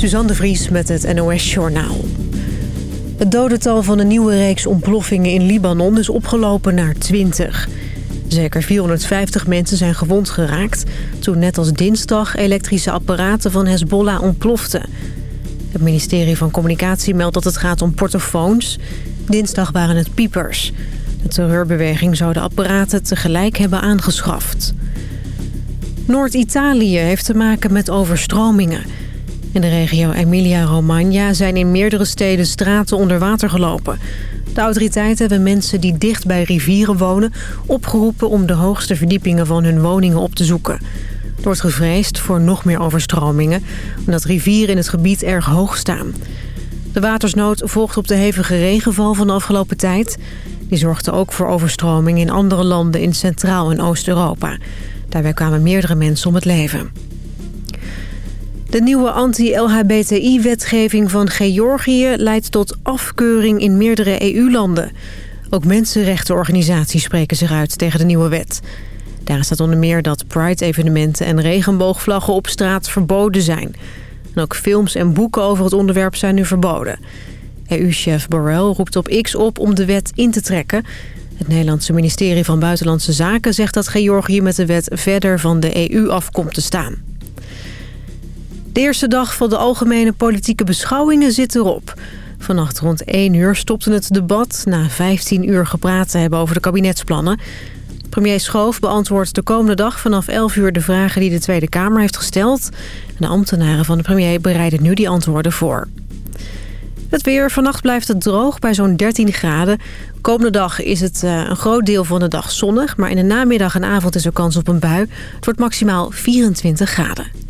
Suzanne de Vries met het NOS Journaal. Het dodental van een nieuwe reeks ontploffingen in Libanon is opgelopen naar 20. Zeker 450 mensen zijn gewond geraakt... toen net als dinsdag elektrische apparaten van Hezbollah ontploften. Het ministerie van Communicatie meldt dat het gaat om portofoons. Dinsdag waren het piepers. De terreurbeweging zou de apparaten tegelijk hebben aangeschaft. Noord-Italië heeft te maken met overstromingen... In de regio Emilia-Romagna zijn in meerdere steden straten onder water gelopen. De autoriteiten hebben mensen die dicht bij rivieren wonen... opgeroepen om de hoogste verdiepingen van hun woningen op te zoeken. Er wordt gevreesd voor nog meer overstromingen... omdat rivieren in het gebied erg hoog staan. De watersnood volgt op de hevige regenval van de afgelopen tijd. Die zorgde ook voor overstromingen in andere landen in Centraal- en Oost-Europa. Daarbij kwamen meerdere mensen om het leven. De nieuwe anti-LHBTI-wetgeving van Georgië leidt tot afkeuring in meerdere EU-landen. Ook mensenrechtenorganisaties spreken zich uit tegen de nieuwe wet. Daar staat onder meer dat Pride-evenementen en regenboogvlaggen op straat verboden zijn. En ook films en boeken over het onderwerp zijn nu verboden. EU-chef Borrell roept op X op om de wet in te trekken. Het Nederlandse ministerie van Buitenlandse Zaken zegt dat Georgië met de wet verder van de EU af komt te staan. De eerste dag van de algemene politieke beschouwingen zit erop. Vannacht rond 1 uur stopte het debat... na 15 uur gepraat te hebben over de kabinetsplannen. Premier Schoof beantwoordt de komende dag vanaf 11 uur... de vragen die de Tweede Kamer heeft gesteld. de ambtenaren van de premier bereiden nu die antwoorden voor. Het weer. Vannacht blijft het droog bij zo'n 13 graden. Komende dag is het eh, een groot deel van de dag zonnig... maar in de namiddag en avond is er kans op een bui. Het wordt maximaal 24 graden.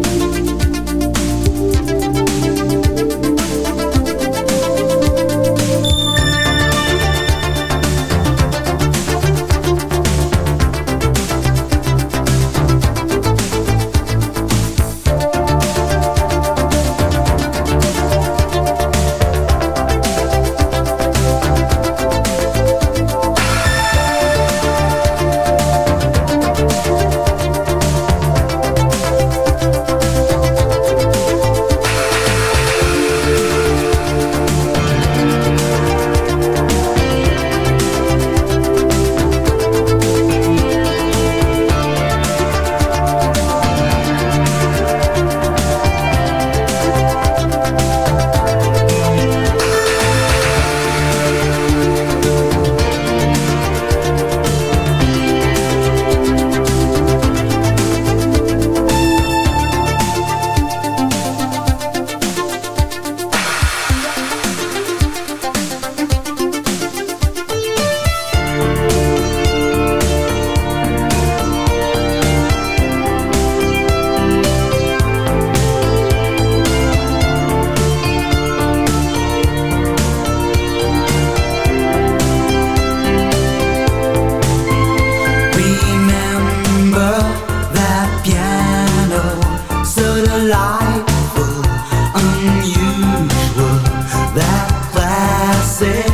say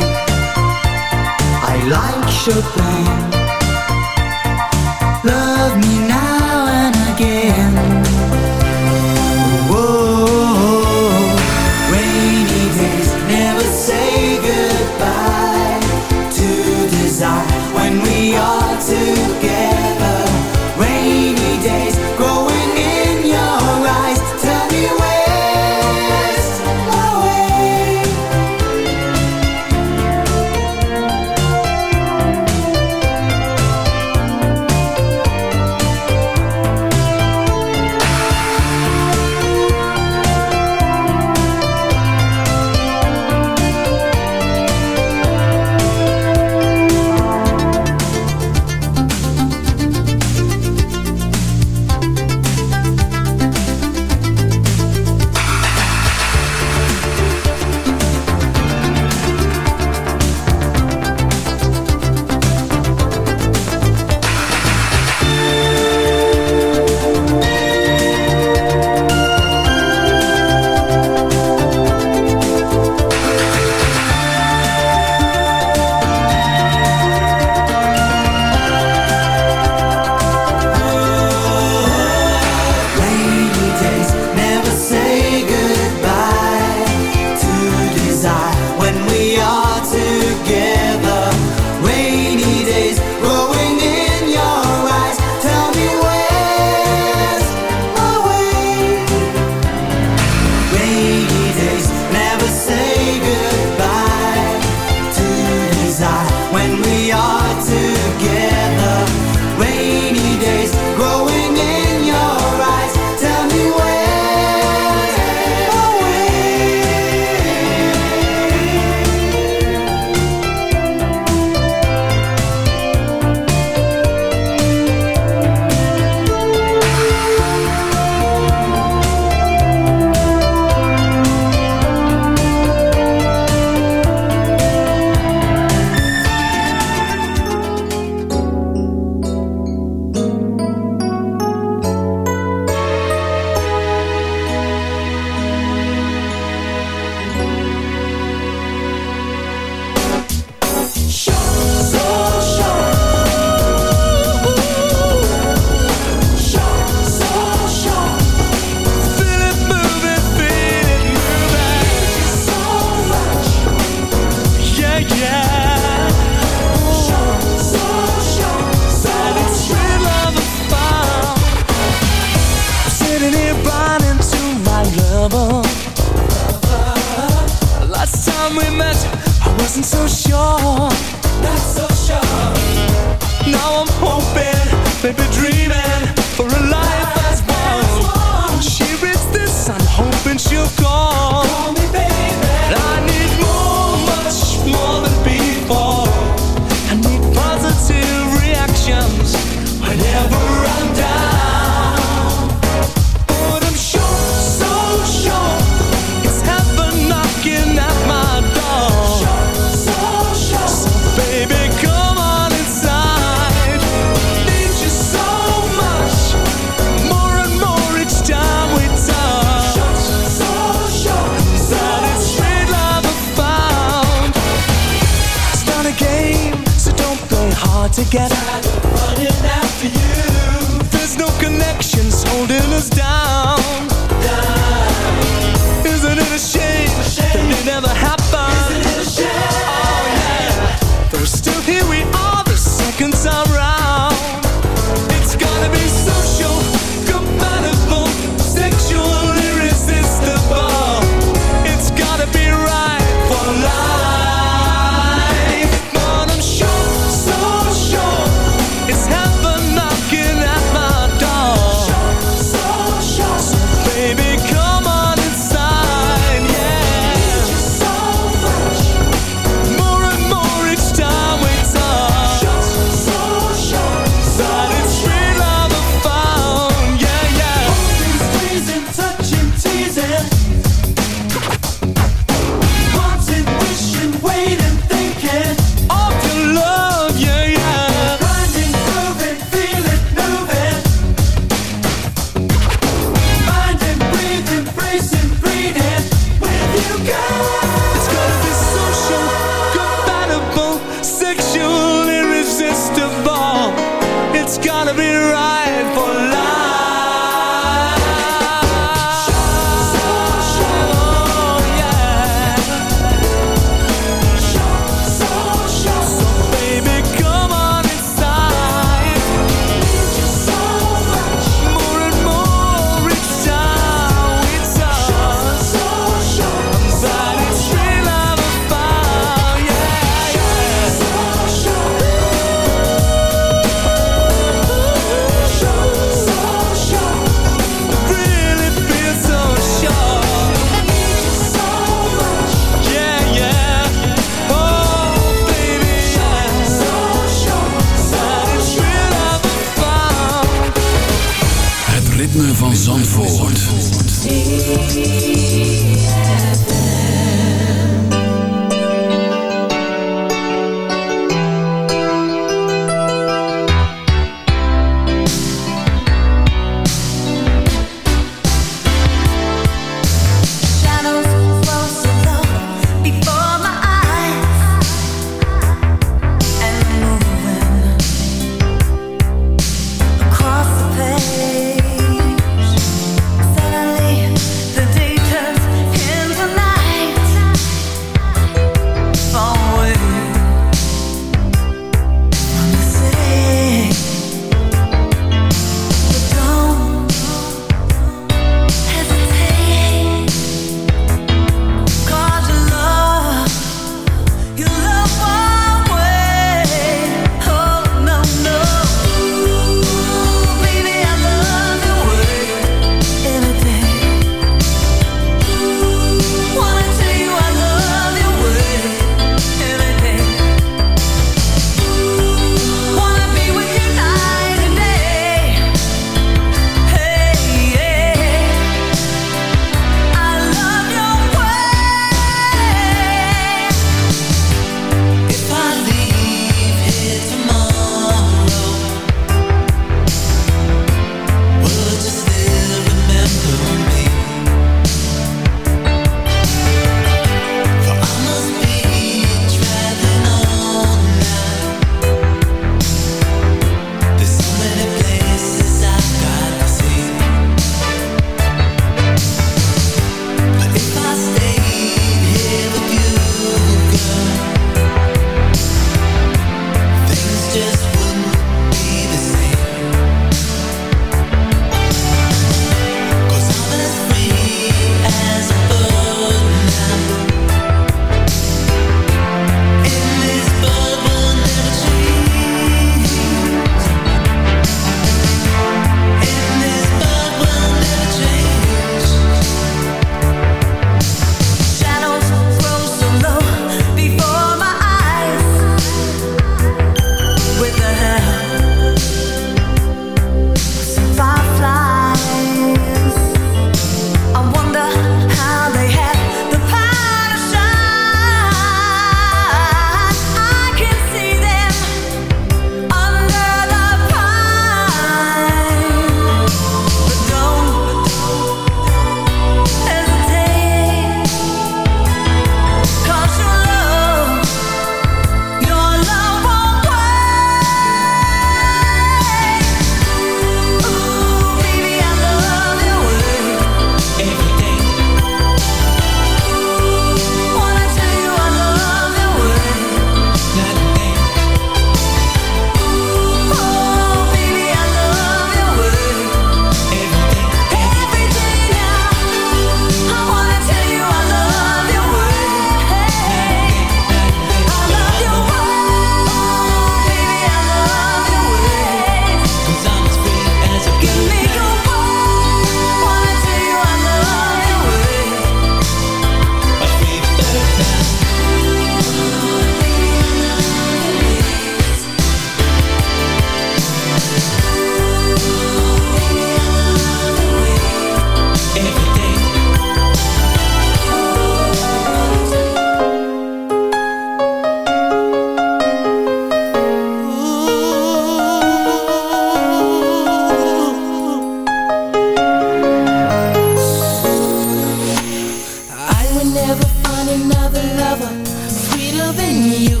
lover, sweeter than you,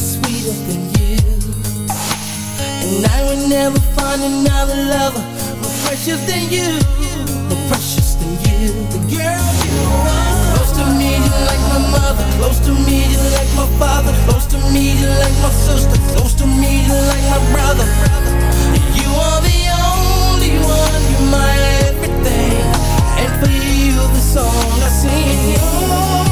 sweeter than you. And I will never find another lover more precious than you, more precious than you. The girl you are. Close to me, you're like my mother. Close to me, you're like my father. Close to me, you're like my sister. Close to me, you're like my brother. You are the only one. You're my everything, and for you, the song I sing.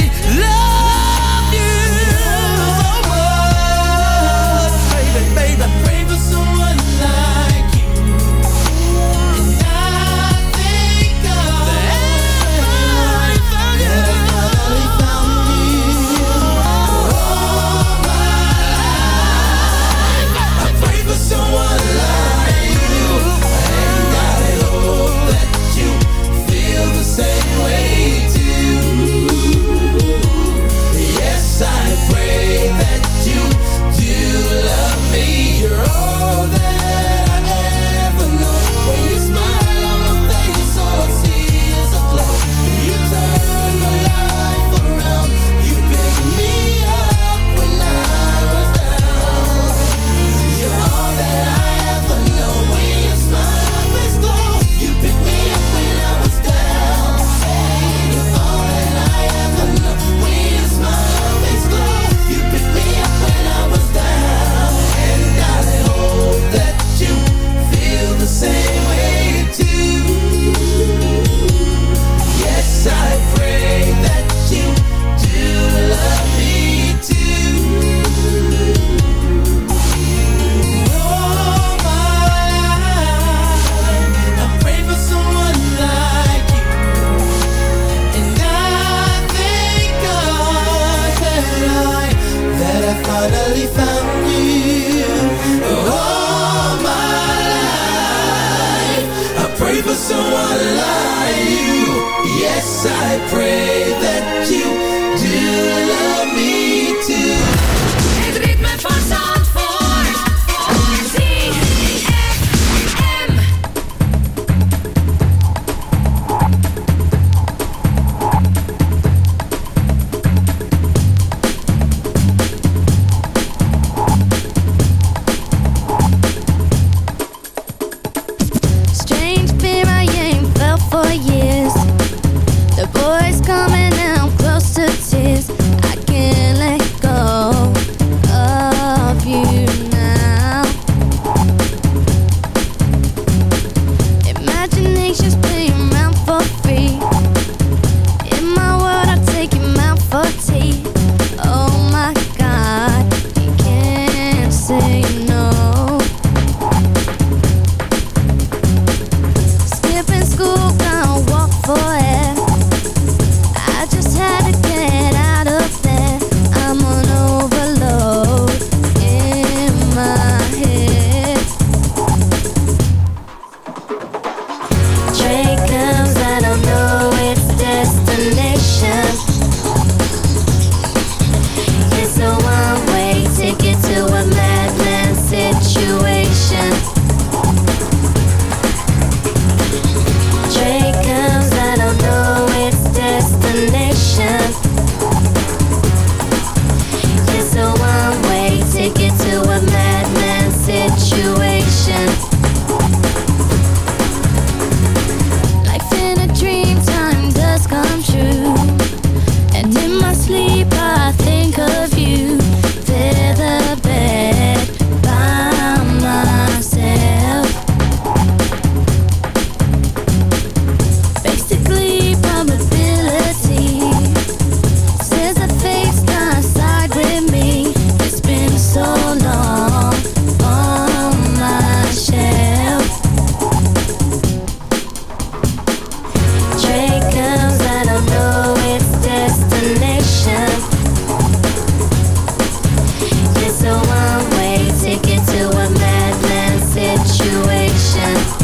sense.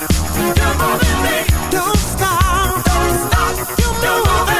You're moving me. Don't stop. Don't stop. You know.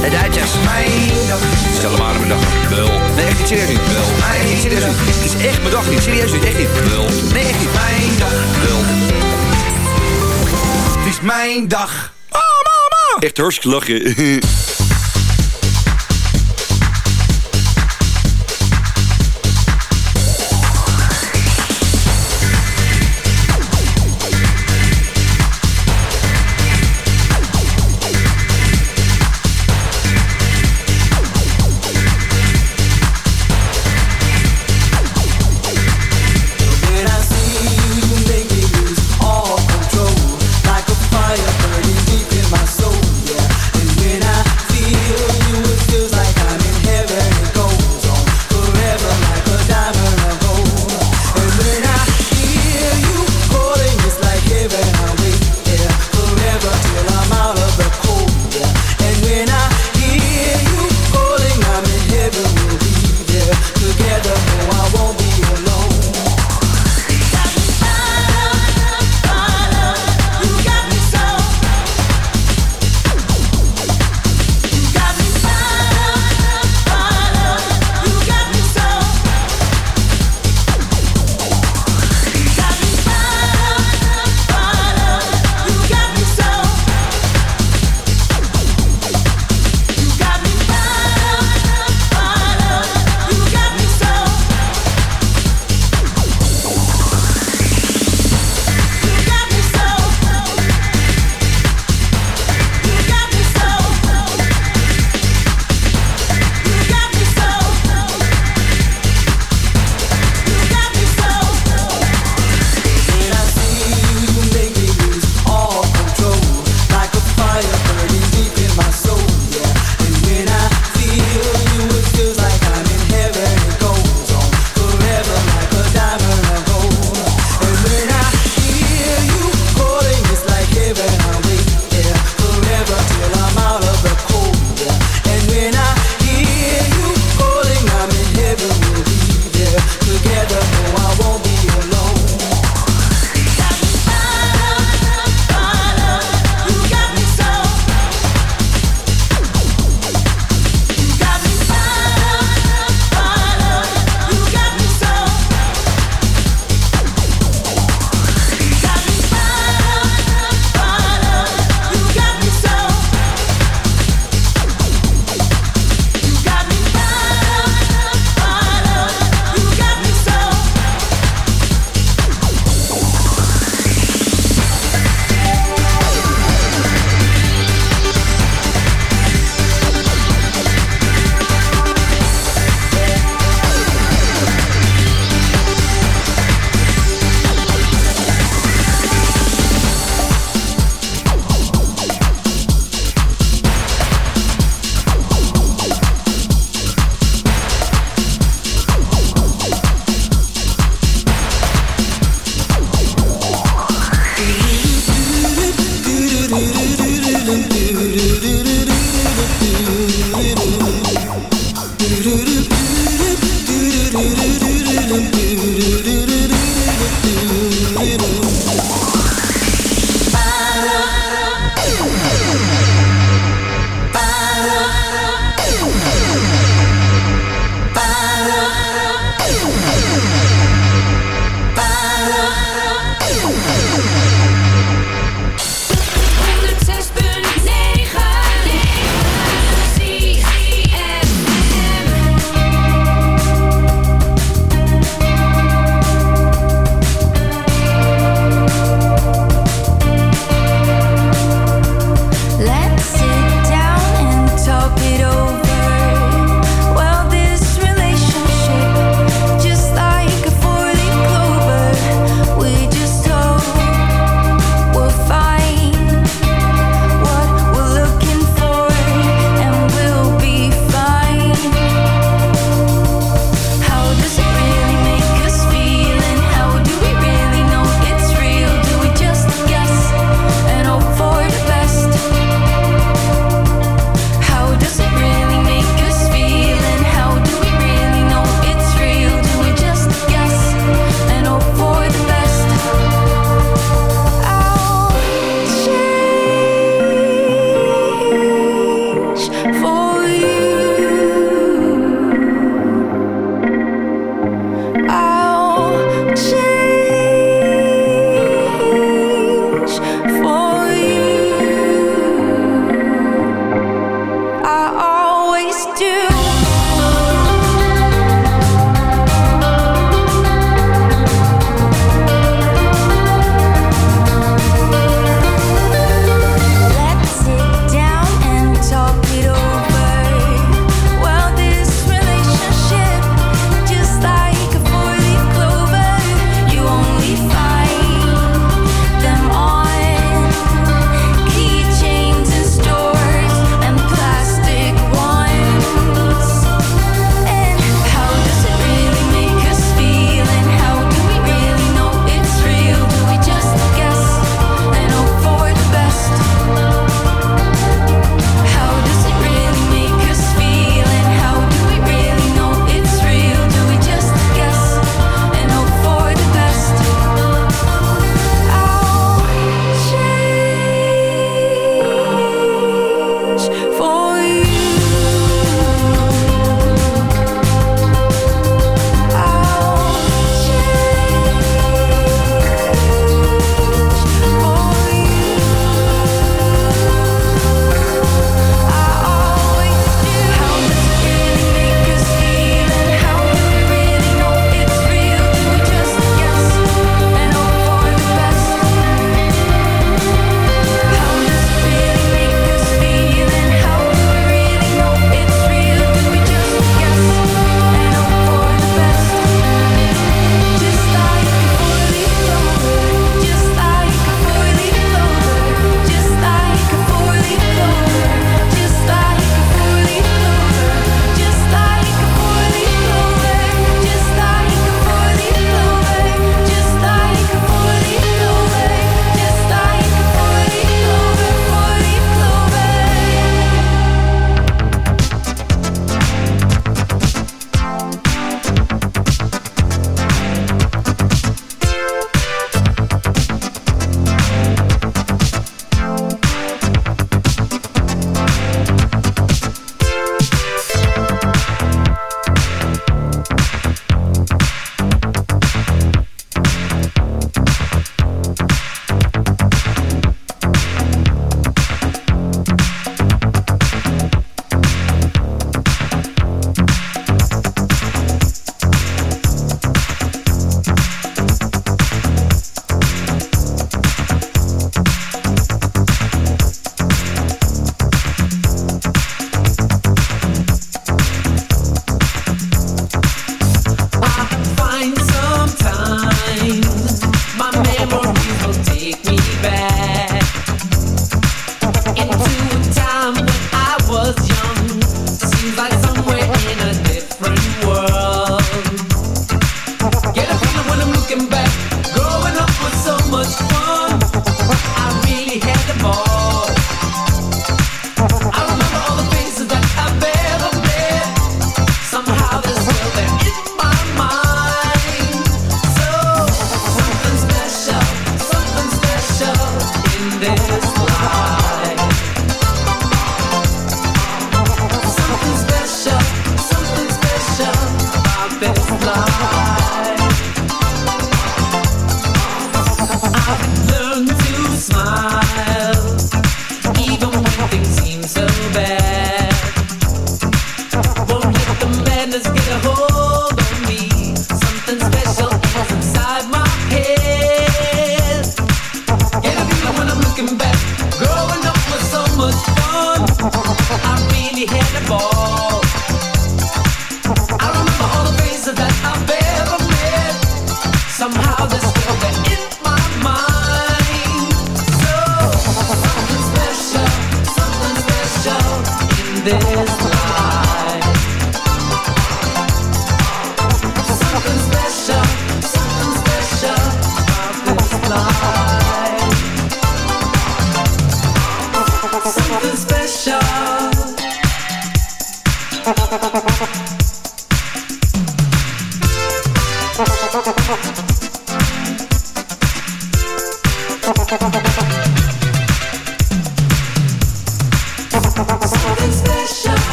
lachen. De Duitsers. Mijn dag. Stel hem aan mijn dag. Wel. Nee, echt niet serieus niet. Wel. Nee, niet serieus niet. Het is echt mijn dag niet. Serieus niet. Echt niet. Wel. Nee, echt niet. Mijn dag. Wel. Het is mijn dag. Oh, mama. Echt hartstikke lachen.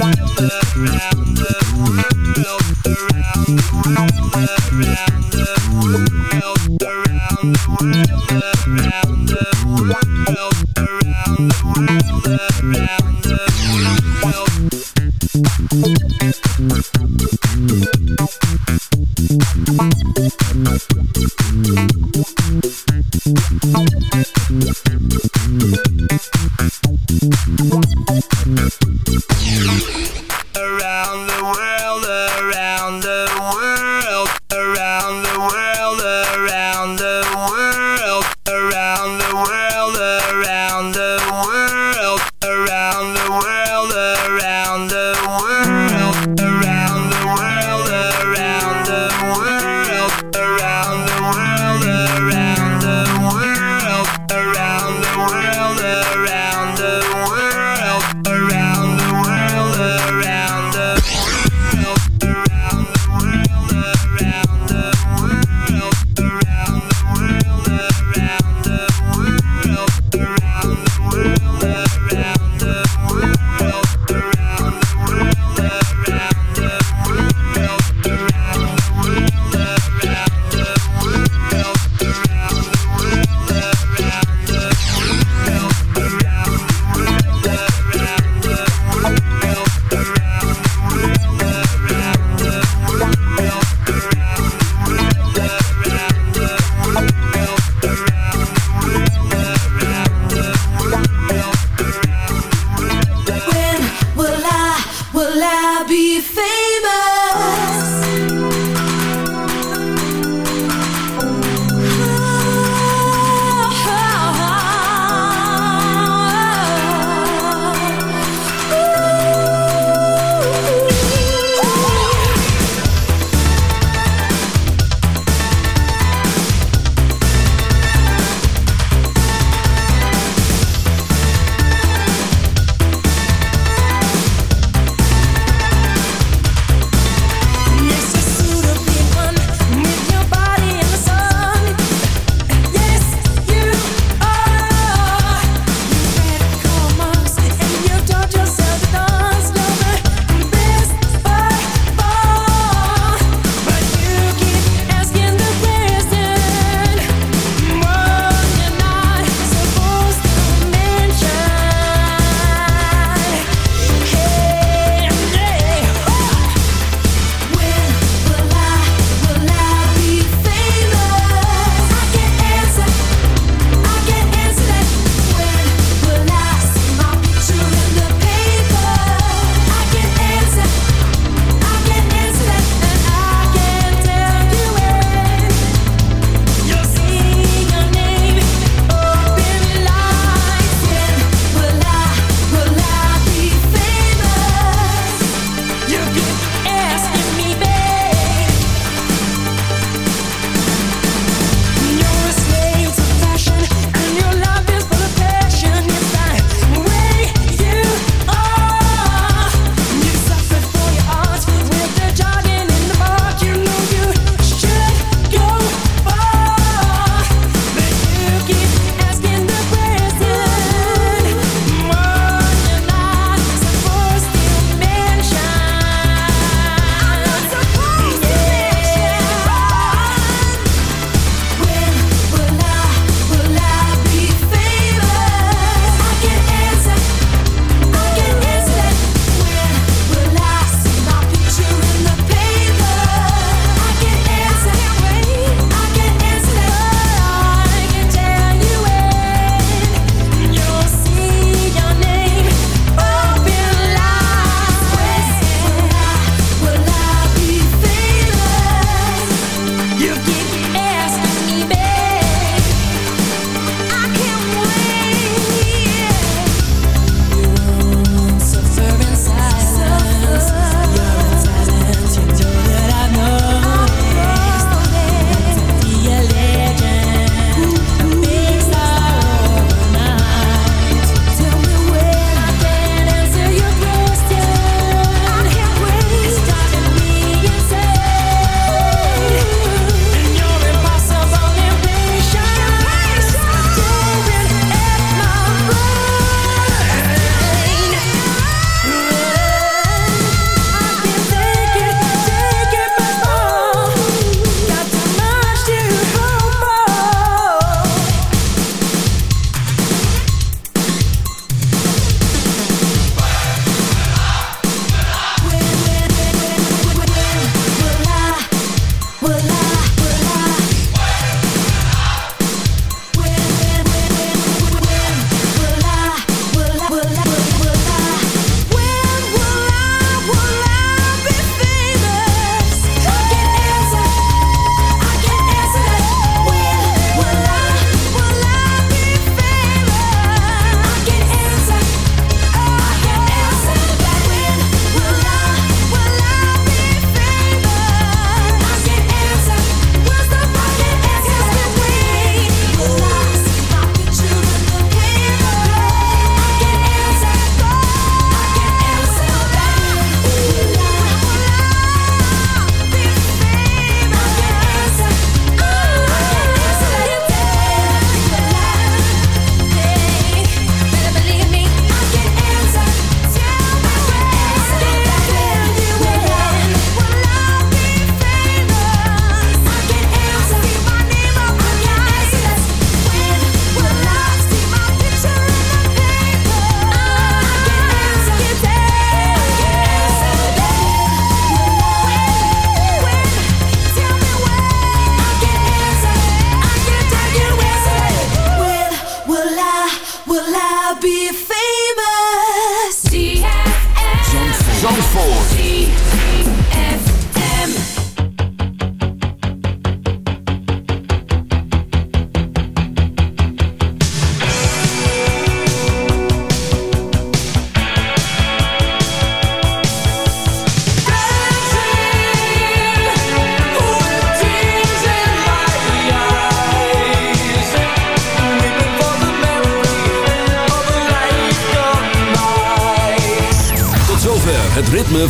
find a love now.